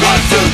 Run to